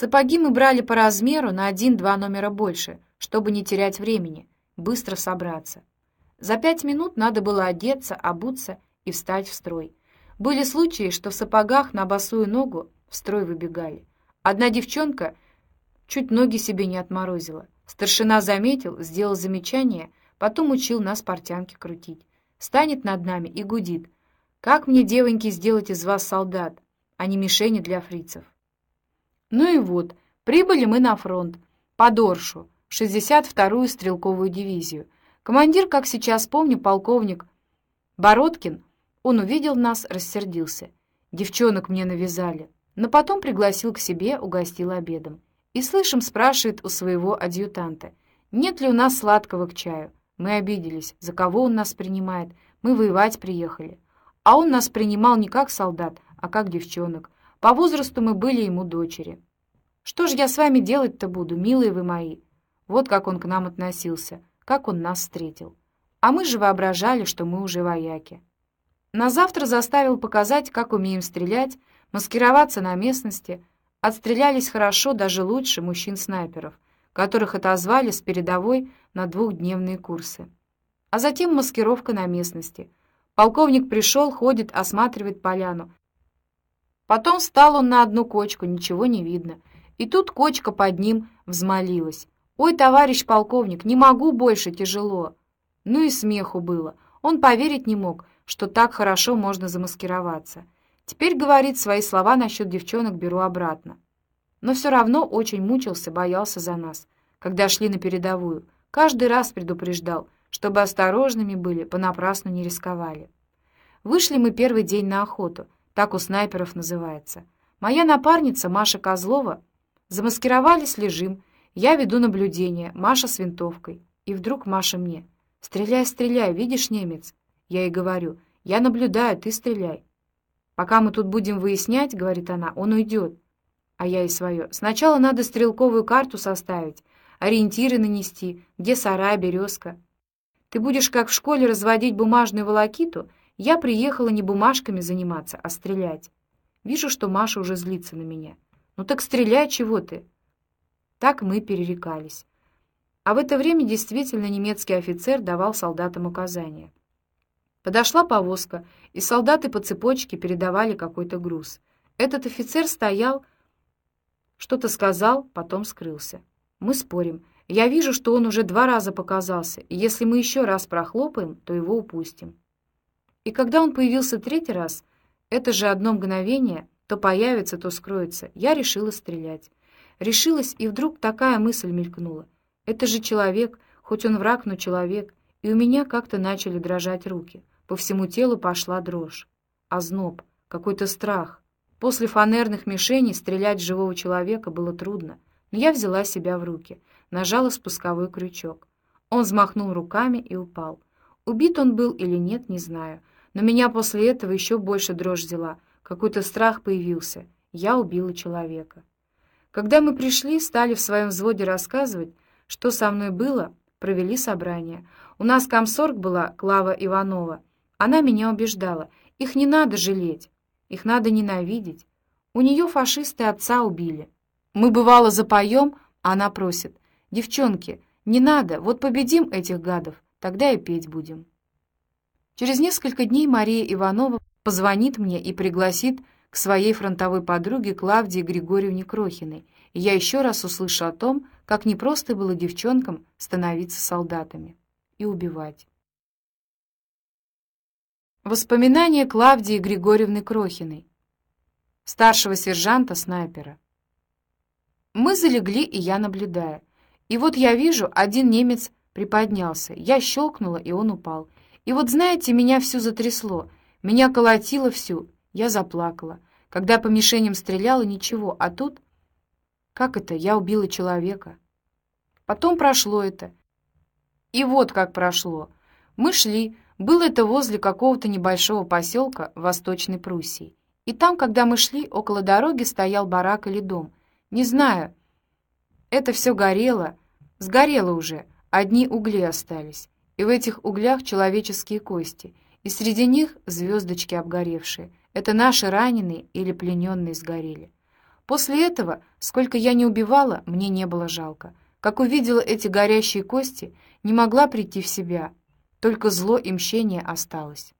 Сапоги мы брали по размеру на один-два номера больше, чтобы не терять времени, быстро собраться. За пять минут надо было одеться, обуться и встать в строй. Были случаи, что в сапогах на босую ногу в строй выбегали. Одна девчонка чуть ноги себе не отморозила. Старшина заметил, сделал замечание, потом учил нас портянки крутить. Станет над нами и гудит. «Как мне, девоньки, сделать из вас солдат, а не мишени для фрицев?» Ну и вот, прибыли мы на фронт, под Оршу, в 62-ю стрелковую дивизию. Командир, как сейчас помню, полковник Бородкин, он увидел нас, рассердился. Девчонок мне навязали, но потом пригласил к себе, угостил обедом. И слышим, спрашивает у своего адъютанта, нет ли у нас сладкого к чаю. Мы обиделись, за кого он нас принимает, мы воевать приехали. А он нас принимал не как солдат, а как девчонок. По возрасту мы были ему дочери. Что же я с вами делать-то буду, милые вы мои? Вот как он к нам относился, как он нас встретил. А мы же воображали, что мы уже вояки. На завтра заставил показать, как умеем стрелять, маскироваться на местности. Отстрелялись хорошо, даже лучше мужчин-снайперов, которых отозвали с передовой на двухдневные курсы. А затем маскировка на местности. Полковник пришел, ходит, осматривает поляну. Потом встал он на одну кочку, ничего не видно. И тут кочка под ним взмолилась. «Ой, товарищ полковник, не могу больше, тяжело». Ну и смеху было. Он поверить не мог, что так хорошо можно замаскироваться. Теперь, говорит, свои слова насчет девчонок беру обратно. Но все равно очень мучился, боялся за нас. Когда шли на передовую, каждый раз предупреждал, чтобы осторожными были, понапрасну не рисковали. Вышли мы первый день на охоту, так у снайперов называется. Моя напарница Маша Козлова Замаскировались, лежим. Я веду наблюдение, Маша с винтовкой. И вдруг Маша мне. «Стреляй, стреляй, видишь, немец?» Я ей говорю. «Я наблюдаю, ты стреляй». «Пока мы тут будем выяснять, — говорит она, — он уйдет». А я и свое. «Сначала надо стрелковую карту составить, ориентиры нанести, где сарай, березка. Ты будешь, как в школе, разводить бумажную волокиту. Я приехала не бумажками заниматься, а стрелять. Вижу, что Маша уже злится на меня. «Ну так стреляй, чего ты?» Так мы перерекались. А в это время действительно немецкий офицер давал солдатам указания. Подошла повозка, и солдаты по цепочке передавали какой-то груз. Этот офицер стоял, что-то сказал, потом скрылся. Мы спорим. Я вижу, что он уже два раза показался, и если мы еще раз прохлопаем, то его упустим. И когда он появился третий раз, это же одно мгновение — то появится, то скроется. Я решила стрелять. Решилась, и вдруг такая мысль мелькнула. Это же человек, хоть он враг, но человек. И у меня как-то начали дрожать руки. По всему телу пошла дрожь. Озноб, какой-то страх. После фанерных мишеней стрелять в живого человека было трудно. Но я взяла себя в руки, нажала спусковой крючок. Он взмахнул руками и упал. Убит он был или нет, не знаю. Но меня после этого еще больше дрожь взяла — какой-то страх появился. Я убила человека. Когда мы пришли, стали в своем взводе рассказывать, что со мной было, провели собрание. У нас комсорг была Клава Иванова. Она меня убеждала. Их не надо жалеть, их надо ненавидеть. У нее фашисты отца убили. Мы, бывало, запоем, а она просит. «Девчонки, не надо, вот победим этих гадов, тогда и петь будем». Через несколько дней Мария Иванова позвонит мне и пригласит к своей фронтовой подруге Клавдии Григорьевне Крохиной, и я еще раз услышу о том, как непросто было девчонкам становиться солдатами и убивать. Воспоминания Клавдии Григорьевны Крохиной, старшего сержанта-снайпера. Мы залегли, и я наблюдаю. И вот я вижу, один немец приподнялся. Я щелкнула, и он упал. И вот, знаете, меня всю затрясло. Меня колотило всю, я заплакала. Когда по мишеням стреляла, ничего, а тут... Как это? Я убила человека. Потом прошло это. И вот как прошло. Мы шли, было это возле какого-то небольшого поселка в Восточной Пруссии. И там, когда мы шли, около дороги стоял барак или дом. Не знаю, это все горело, сгорело уже, одни угли остались. И в этих углях человеческие кости — и среди них звездочки обгоревшие. Это наши раненые или плененные сгорели. После этого, сколько я не убивала, мне не было жалко. Как увидела эти горящие кости, не могла прийти в себя. Только зло и мщение осталось.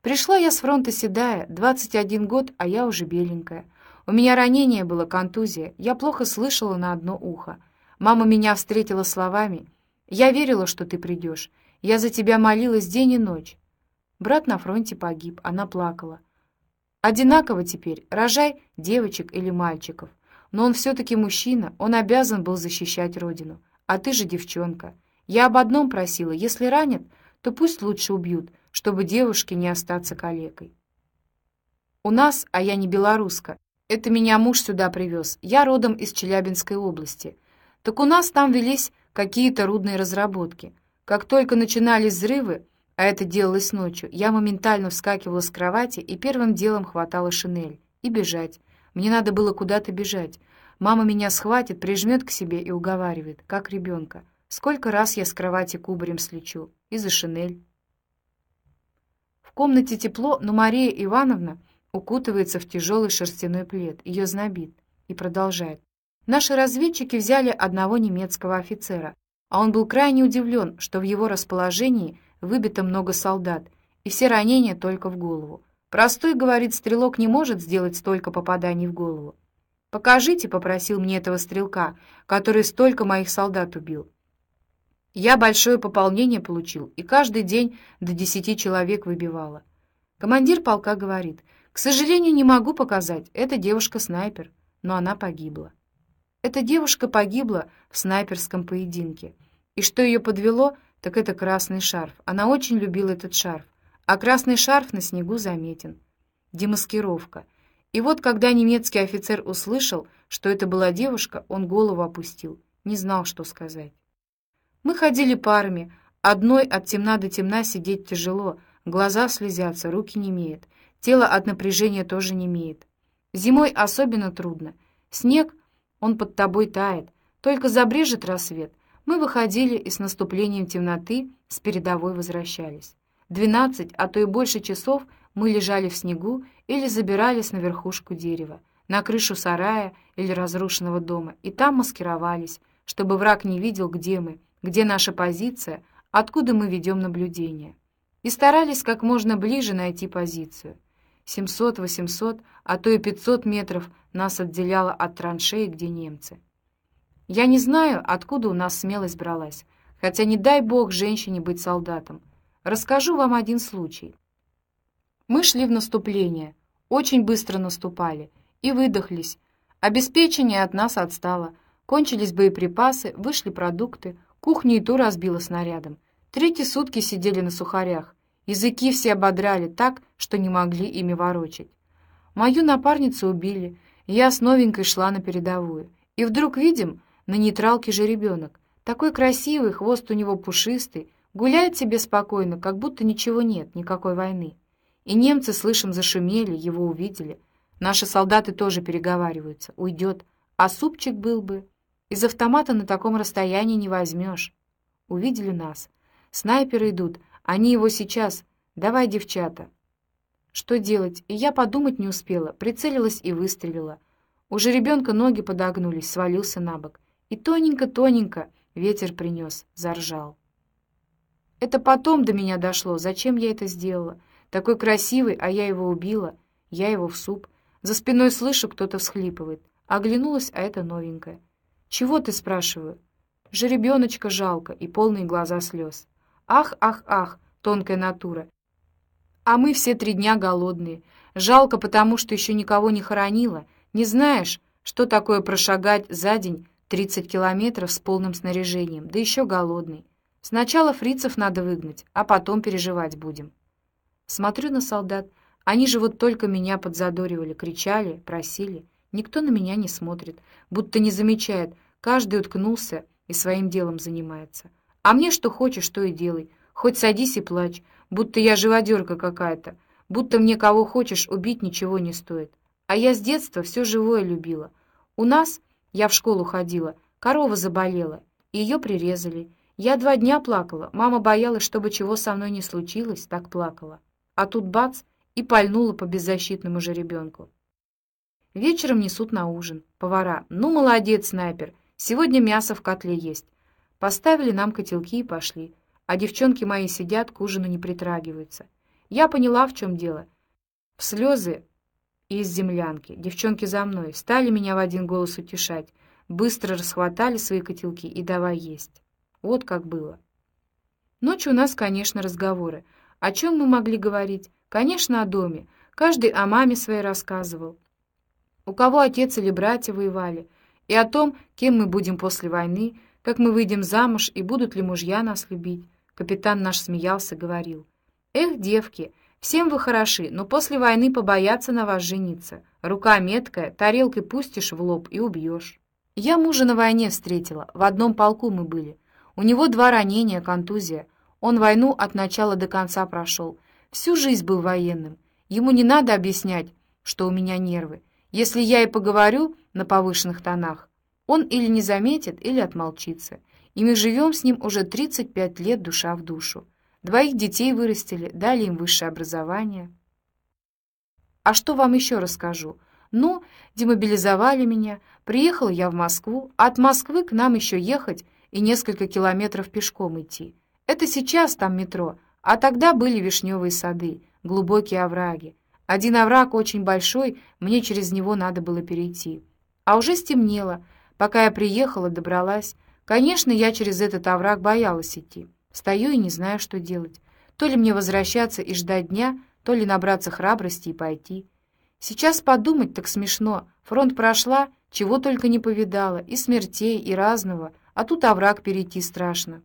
Пришла я с фронта седая, 21 год, а я уже беленькая. У меня ранение было, контузия, я плохо слышала на одно ухо. Мама меня встретила словами «Я верила, что ты придешь. Я за тебя молилась день и ночь». Брат на фронте погиб, она плакала. Одинаково теперь, рожай девочек или мальчиков. Но он все-таки мужчина, он обязан был защищать родину. А ты же девчонка. Я об одном просила, если ранят, то пусть лучше убьют, чтобы девушке не остаться калекой. У нас, а я не белоруска, это меня муж сюда привез, я родом из Челябинской области. Так у нас там велись какие-то рудные разработки. Как только начинались взрывы, а это делалось ночью, я моментально вскакивала с кровати и первым делом хватала шинель. И бежать. Мне надо было куда-то бежать. Мама меня схватит, прижмет к себе и уговаривает, как ребенка. Сколько раз я с кровати кубарем слечу. И за шинель. В комнате тепло, но Мария Ивановна укутывается в тяжелый шерстяной плед. Ее знобит. И продолжает. Наши разведчики взяли одного немецкого офицера, а он был крайне удивлен, что в его расположении выбито много солдат, и все ранения только в голову. Простой, говорит, стрелок не может сделать столько попаданий в голову. «Покажите», — попросил мне этого стрелка, который столько моих солдат убил. Я большое пополнение получил, и каждый день до десяти человек выбивала. Командир полка говорит, «К сожалению, не могу показать, это девушка-снайпер, но она погибла». Эта девушка погибла в снайперском поединке. И что ее подвело, так это красный шарф. Она очень любила этот шарф. А красный шарф на снегу заметен. Демаскировка. И вот когда немецкий офицер услышал, что это была девушка, он голову опустил, не знал, что сказать. Мы ходили парами. Одной от темна до темна сидеть тяжело, глаза слезятся, руки не имеют, тело от напряжения тоже не имеет. Зимой особенно трудно. Снег он под тобой тает. Только забрежет рассвет. Мы выходили и с наступлением темноты с передовой возвращались. Двенадцать, а то и больше часов мы лежали в снегу или забирались на верхушку дерева, на крышу сарая или разрушенного дома, и там маскировались, чтобы враг не видел, где мы, где наша позиция, откуда мы ведем наблюдение. И старались как можно ближе найти позицию. 700-800, а то и 500 метров нас отделяло от траншеи, где немцы. Я не знаю, откуда у нас смелость бралась, хотя не дай бог женщине быть солдатом. Расскажу вам один случай. Мы шли в наступление, очень быстро наступали и выдохлись. Обеспечение от нас отстало, кончились боеприпасы, вышли продукты, кухню и ту разбило снарядом. Третьи сутки сидели на сухарях, языки все ободрали так, что не могли ими ворочать. Мою напарницу убили, я с новенькой шла на передовую. И вдруг видим, на нейтралке же ребенок. Такой красивый, хвост у него пушистый, гуляет себе спокойно, как будто ничего нет, никакой войны. И немцы, слышим, зашумели, его увидели. Наши солдаты тоже переговариваются. Уйдет. А супчик был бы. Из автомата на таком расстоянии не возьмешь. Увидели нас. Снайперы идут. Они его сейчас. Давай, девчата. Что делать? И я подумать не успела, прицелилась и выстрелила. Уже ребенка ноги подогнулись, свалился на бок. И тоненько-тоненько ветер принес, заржал. Это потом до меня дошло, зачем я это сделала. Такой красивый, а я его убила. Я его в суп. За спиной слышу, кто-то всхлипывает. Оглянулась, а это новенькая. «Чего ты?» — спрашиваю. Жеребеночка жалко и полные глаза слез. «Ах, ах, ах!» — тонкая натура. А мы все три дня голодные. Жалко, потому что еще никого не хоронила. Не знаешь, что такое прошагать за день 30 километров с полным снаряжением, да еще голодный. Сначала фрицев надо выгнать, а потом переживать будем. Смотрю на солдат. Они же вот только меня подзадоривали, кричали, просили. Никто на меня не смотрит, будто не замечает. Каждый уткнулся и своим делом занимается. А мне что хочешь, то и делай. Хоть садись и плачь будто я живодерка какая-то, будто мне кого хочешь убить ничего не стоит. А я с детства все живое любила. У нас, я в школу ходила, корова заболела, и ее прирезали. Я два дня плакала, мама боялась, чтобы чего со мной не случилось, так плакала. А тут бац, и пальнула по беззащитному жеребенку. Вечером несут на ужин. Повара. Ну, молодец, снайпер. Сегодня мясо в котле есть. Поставили нам котелки и пошли. А девчонки мои сидят, к ужину не притрагиваются. Я поняла, в чем дело. В слезы из землянки. Девчонки за мной. Стали меня в один голос утешать. Быстро расхватали свои котелки и давай есть. Вот как было. Ночью у нас, конечно, разговоры. О чем мы могли говорить? Конечно, о доме. Каждый о маме своей рассказывал. У кого отец или братья воевали. И о том, кем мы будем после войны, как мы выйдем замуж и будут ли мужья нас любить. Капитан наш смеялся, говорил. «Эх, девки, всем вы хороши, но после войны побоятся на вас жениться. Рука меткая, тарелкой пустишь в лоб и убьешь». Я мужа на войне встретила, в одном полку мы были. У него два ранения, контузия. Он войну от начала до конца прошел. Всю жизнь был военным. Ему не надо объяснять, что у меня нервы. Если я и поговорю на повышенных тонах, он или не заметит, или отмолчится. И мы живем с ним уже 35 лет душа в душу. Двоих детей вырастили, дали им высшее образование. А что вам еще расскажу? Ну, демобилизовали меня, приехал я в Москву, а от Москвы к нам еще ехать и несколько километров пешком идти. Это сейчас там метро, а тогда были вишневые сады, глубокие овраги. Один овраг очень большой, мне через него надо было перейти. А уже стемнело. Пока я приехала, добралась. Конечно, я через этот овраг боялась идти. Стою и не знаю, что делать. То ли мне возвращаться и ждать дня, то ли набраться храбрости и пойти. Сейчас подумать так смешно. Фронт прошла, чего только не повидала, и смертей, и разного, а тут овраг перейти страшно.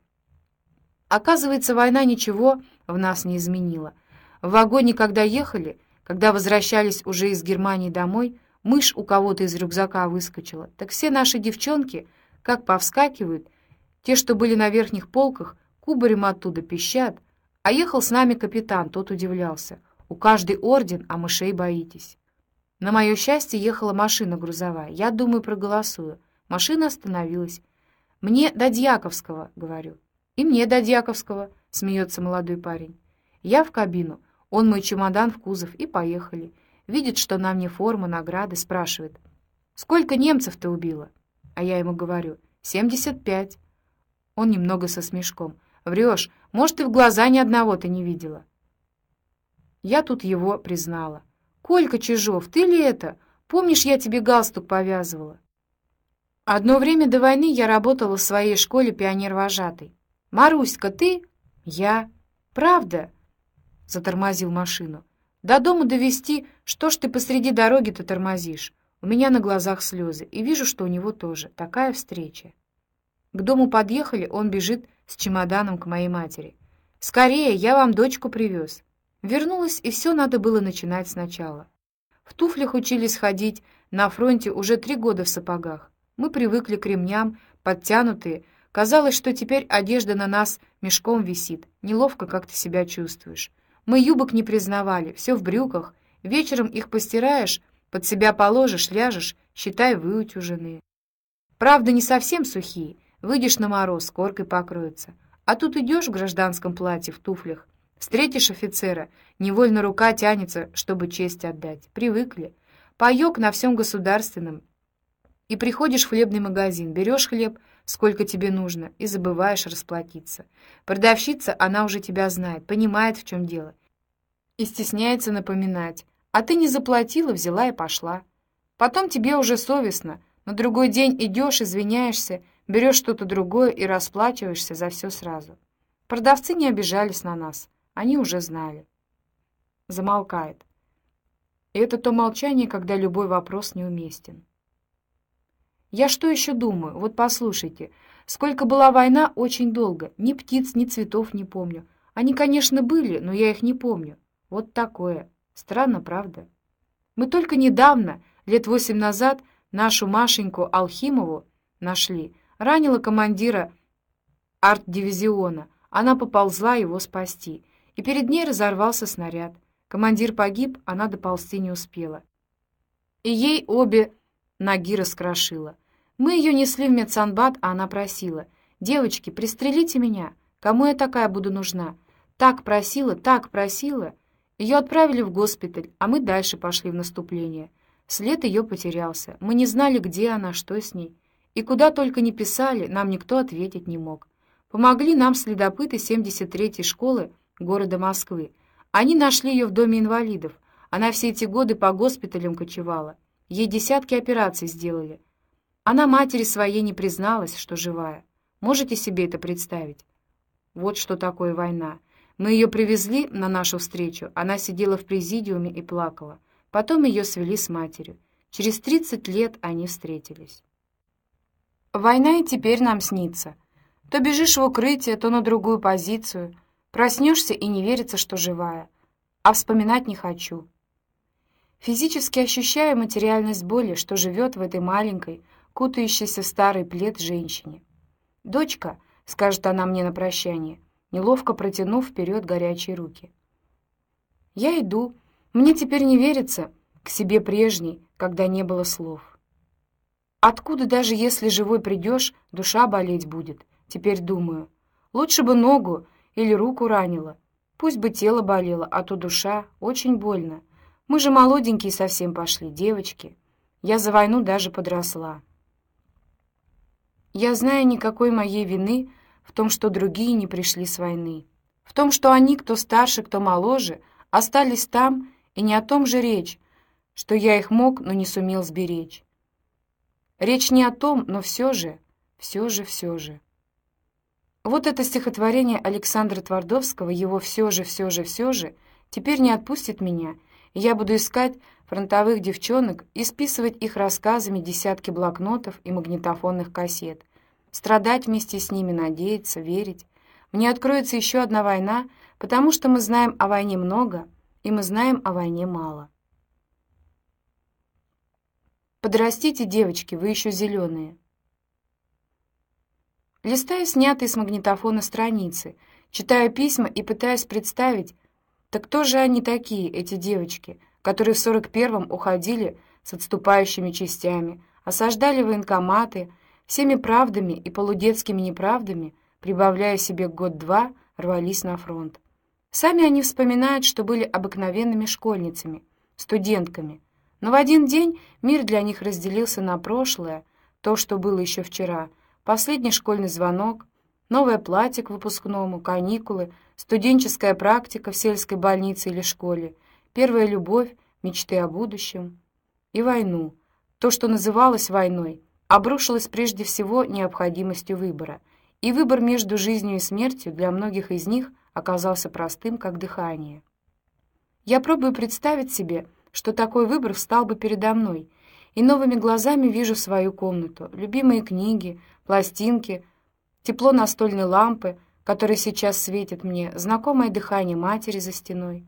Оказывается, война ничего в нас не изменила. В вагоне, когда ехали, когда возвращались уже из Германии домой, мышь у кого-то из рюкзака выскочила. Так все наши девчонки, как повскакивают, те, что были на верхних полках, кубарем оттуда пищат. А ехал с нами капитан, тот удивлялся. У каждый орден, а мышей боитесь. На мое счастье ехала машина грузовая. Я думаю, проголосую. Машина остановилась. «Мне до Дьяковского», — говорю. «И мне до Дьяковского», — смеется молодой парень. Я в кабину, он мой чемодан в кузов, и поехали. Видит, что на мне форма, награды, спрашивает. «Сколько немцев ты убила?» А я ему говорю. «Семьдесят пять». Он немного со смешком. «Врешь, может, и в глаза ни одного ты не видела». Я тут его признала. «Колька Чижов, ты ли это? Помнишь, я тебе галстук повязывала?» Одно время до войны я работала в своей школе пионер-вожатой. «Маруська, ты?» «Я». «Правда?» — затормозил машину. «До дома довести, что ж ты посреди дороги-то тормозишь? У меня на глазах слезы, и вижу, что у него тоже. Такая встреча». К дому подъехали, он бежит с чемоданом к моей матери. «Скорее, я вам дочку привез». Вернулась, и все надо было начинать сначала. В туфлях учились ходить, на фронте уже три года в сапогах. Мы привыкли к ремням, подтянутые. Казалось, что теперь одежда на нас мешком висит. Неловко как ты себя чувствуешь. Мы юбок не признавали, все в брюках. Вечером их постираешь, под себя положишь, ляжешь, считай, выутюженные. Правда, не совсем сухие. Выйдешь на мороз, коркой покроются. А тут идешь в гражданском платье, в туфлях, Встретишь офицера, невольно рука тянется, чтобы честь отдать. Привыкли. Паёк на всем государственном. И приходишь в хлебный магазин, берешь хлеб, сколько тебе нужно, и забываешь расплатиться. Продавщица, она уже тебя знает, понимает, в чем дело. И стесняется напоминать. А ты не заплатила, взяла и пошла. Потом тебе уже совестно. На другой день идешь, извиняешься, берешь что-то другое и расплачиваешься за все сразу. Продавцы не обижались на нас. Они уже знали. Замолкает. И это то молчание, когда любой вопрос неуместен. Я что еще думаю? Вот послушайте. Сколько была война, очень долго. Ни птиц, ни цветов не помню. Они, конечно, были, но я их не помню. Вот такое. Странно, правда? Мы только недавно, лет восемь назад, нашу Машеньку Алхимову нашли. Ранила командира арт-дивизиона. Она поползла его спасти и перед ней разорвался снаряд. Командир погиб, она доползти не успела. И ей обе ноги раскрошила. Мы ее несли в медсанбат, а она просила. «Девочки, пристрелите меня. Кому я такая буду нужна?» Так просила, так просила. Ее отправили в госпиталь, а мы дальше пошли в наступление. След ее потерялся. Мы не знали, где она, что с ней. И куда только не писали, нам никто ответить не мог. Помогли нам следопыты 73-й школы города Москвы. Они нашли ее в доме инвалидов. Она все эти годы по госпиталям кочевала. Ей десятки операций сделали. Она матери своей не призналась, что живая. Можете себе это представить? Вот что такое война. Мы ее привезли на нашу встречу. Она сидела в президиуме и плакала. Потом ее свели с матерью. Через 30 лет они встретились. Война и теперь нам снится. То бежишь в укрытие, то на другую позицию. Проснешься и не верится, что живая. А вспоминать не хочу. Физически ощущаю материальность боли, что живет в этой маленькой, кутающейся в старый плед женщине. «Дочка», — скажет она мне на прощание, неловко протянув вперед горячие руки. Я иду. Мне теперь не верится к себе прежней, когда не было слов. Откуда даже если живой придешь, душа болеть будет? Теперь думаю. Лучше бы ногу или руку ранила. Пусть бы тело болело, а то душа очень больно. Мы же молоденькие совсем пошли, девочки. Я за войну даже подросла. Я знаю никакой моей вины в том, что другие не пришли с войны. В том, что они, кто старше, кто моложе, остались там, и не о том же речь, что я их мог, но не сумел сберечь. Речь не о том, но все же, все же, все же. Вот это стихотворение Александра Твардовского, его «все же, все же, все же», теперь не отпустит меня, и я буду искать фронтовых девчонок и списывать их рассказами десятки блокнотов и магнитофонных кассет, страдать вместе с ними, надеяться, верить. Мне откроется еще одна война, потому что мы знаем о войне много, и мы знаем о войне мало. Подрастите, девочки, вы еще зеленые. Листаю снятые с магнитофона страницы, читаю письма и пытаюсь представить, так кто же они такие, эти девочки, которые в 41-м уходили с отступающими частями, осаждали военкоматы, всеми правдами и полудетскими неправдами, прибавляя себе год-два, рвались на фронт. Сами они вспоминают, что были обыкновенными школьницами, студентками, но в один день мир для них разделился на прошлое, то, что было еще вчера, последний школьный звонок, новое платье к выпускному, каникулы, студенческая практика в сельской больнице или школе, первая любовь, мечты о будущем и войну. То, что называлось войной, обрушилось прежде всего необходимостью выбора, и выбор между жизнью и смертью для многих из них оказался простым, как дыхание. Я пробую представить себе, что такой выбор встал бы передо мной, и новыми глазами вижу свою комнату, любимые книги, пластинки, тепло настольной лампы, которая сейчас светит мне, знакомое дыхание матери за стеной.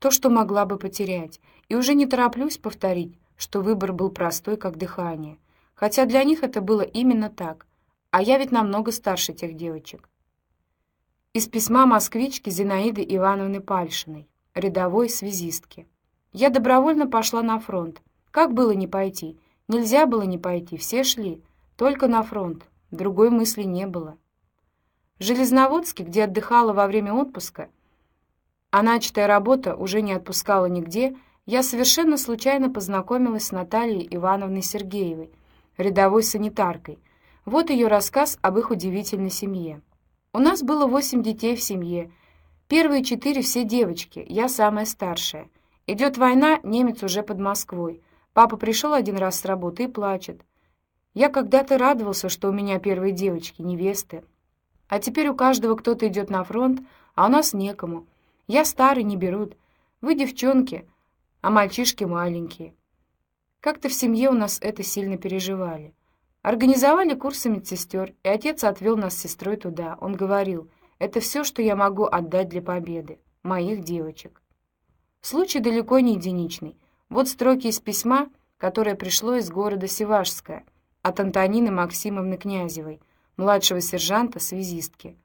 То, что могла бы потерять, и уже не тороплюсь повторить, что выбор был простой, как дыхание, хотя для них это было именно так, а я ведь намного старше тех девочек. Из письма москвички Зинаиды Ивановны Пальшиной, рядовой связистки. Я добровольно пошла на фронт. Как было не пойти? Нельзя было не пойти, все шли. Только на фронт. Другой мысли не было. В Железноводске, где отдыхала во время отпуска, а начатая работа уже не отпускала нигде, я совершенно случайно познакомилась с Натальей Ивановной Сергеевой, рядовой санитаркой. Вот ее рассказ об их удивительной семье. У нас было восемь детей в семье. Первые четыре все девочки, я самая старшая. Идет война, немец уже под Москвой. Папа пришел один раз с работы и плачет. Я когда-то радовался, что у меня первые девочки, невесты. А теперь у каждого кто-то идет на фронт, а у нас некому. Я старый, не берут. Вы девчонки, а мальчишки маленькие. Как-то в семье у нас это сильно переживали. Организовали курсы медсестер, и отец отвел нас с сестрой туда. Он говорил, это все, что я могу отдать для победы, моих девочек. Случай далеко не единичный. Вот строки из письма, которое пришло из города Севашское от Антонины Максимовны Князевой, младшего сержанта-связистки.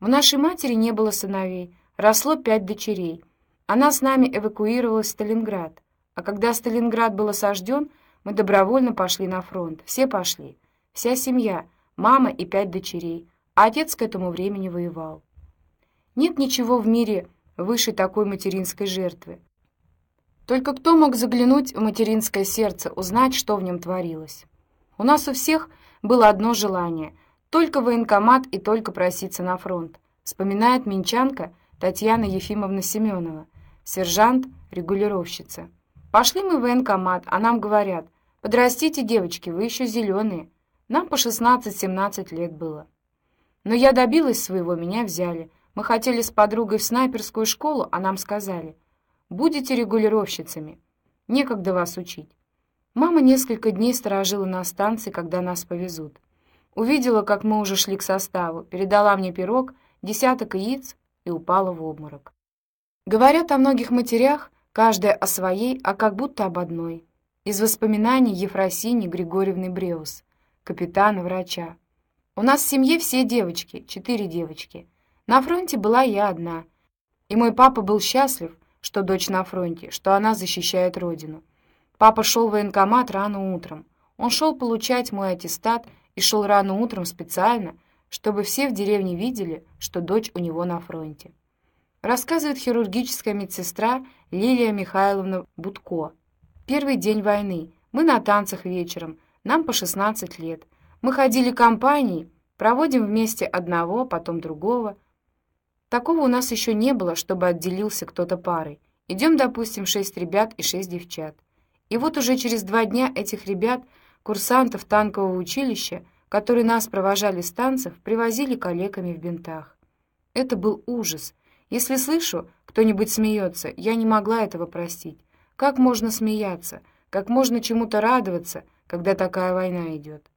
У нашей матери не было сыновей, росло пять дочерей. Она с нами эвакуировалась в Сталинград. А когда Сталинград был осажден, мы добровольно пошли на фронт. Все пошли. Вся семья, мама и пять дочерей. А отец к этому времени воевал. Нет ничего в мире выше такой материнской жертвы. Только кто мог заглянуть в материнское сердце, узнать, что в нем творилось? У нас у всех было одно желание — только военкомат и только проситься на фронт, вспоминает минчанка Татьяна Ефимовна Семенова, сержант-регулировщица. Пошли мы в военкомат, а нам говорят, подрастите, девочки, вы еще зеленые. Нам по 16-17 лет было. Но я добилась своего, меня взяли. Мы хотели с подругой в снайперскую школу, а нам сказали, будете регулировщицами. Некогда вас учить. Мама несколько дней сторожила на станции, когда нас повезут. Увидела, как мы уже шли к составу, передала мне пирог, десяток яиц и упала в обморок. Говорят о многих матерях, каждая о своей, а как будто об одной. Из воспоминаний Ефросини Григорьевны Бреус, капитана-врача. У нас в семье все девочки, четыре девочки. На фронте была я одна. И мой папа был счастлив, что дочь на фронте, что она защищает родину. Папа шел в военкомат рано утром. Он шел получать мой аттестат и шел рано утром специально, чтобы все в деревне видели, что дочь у него на фронте рассказывает хирургическая медсестра Лилия Михайловна Будко. Первый день войны. Мы на танцах вечером. Нам по 16 лет. Мы ходили компанией, проводим вместе одного, потом другого. Такого у нас еще не было, чтобы отделился кто-то парой. Идем, допустим, шесть ребят и шесть девчат. И вот уже через два дня этих ребят, курсантов танкового училища, которые нас провожали с танцев, привозили коллегами в бинтах. Это был ужас — если слышу, кто-нибудь смеется, я не могла этого простить. Как можно смеяться? Как можно чему-то радоваться, когда такая война идет?